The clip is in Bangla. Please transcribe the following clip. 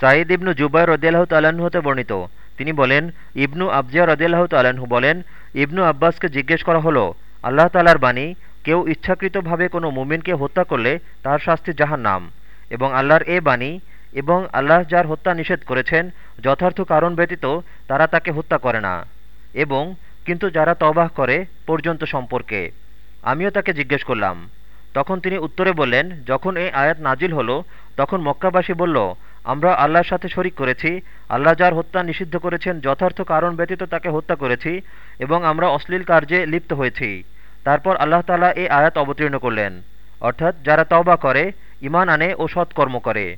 সাঈদ ইবনু জুবাই রদিয়াল্লাহ তাল্লাহ্ন হতে বর্ণিত। তিনি বলেন, ইবনু আবজিয়া রদিয়াল্লাহ তাল্লাহ্ন বলেন, ইবনু আব্বাসকে জিজ্ঞেস করা হলো, আল্লাহ তালার বাণী, কেউ ইচ্ছাকৃতভাবে কোনো মুমিনকে হত্যা করলে তার শাস্তি জাহান নাম এবং আল্লাহর এ বাণী এবং আল্লাহ যার হত্যা নিষেধ করেছেন, যথার্থ কারণ ব্যতীত তারা তাকে হত্যা করে না। এবং কিন্তু যারা তবাহ করে পর্যন্ত সম্পর্কে। আমিও তাকে জিজ্ঞেস করলাম। তখন তিনি উত্তরে বললেন, যখন এই আয়াত নাজিল হলো, তখন মক্কাবাসী বলল আমরা আল্লাহর সাথে শরিক করেছি, আল্লাহ যার হত্যা নিষিদ্ধ করেছেন, যথার্থ কারণ ব্যতীত তাকে হত্যা করেছি এবং আমরা অশ্লীল কার্যে লিপ্ত হয়েছি। তারপর আল্লাহ তালা এই আয়াত অবতীর্ণ করলেন। অর্থাৎ যারা তওবা করে ইমান আনে ও সৎকর্ম করে।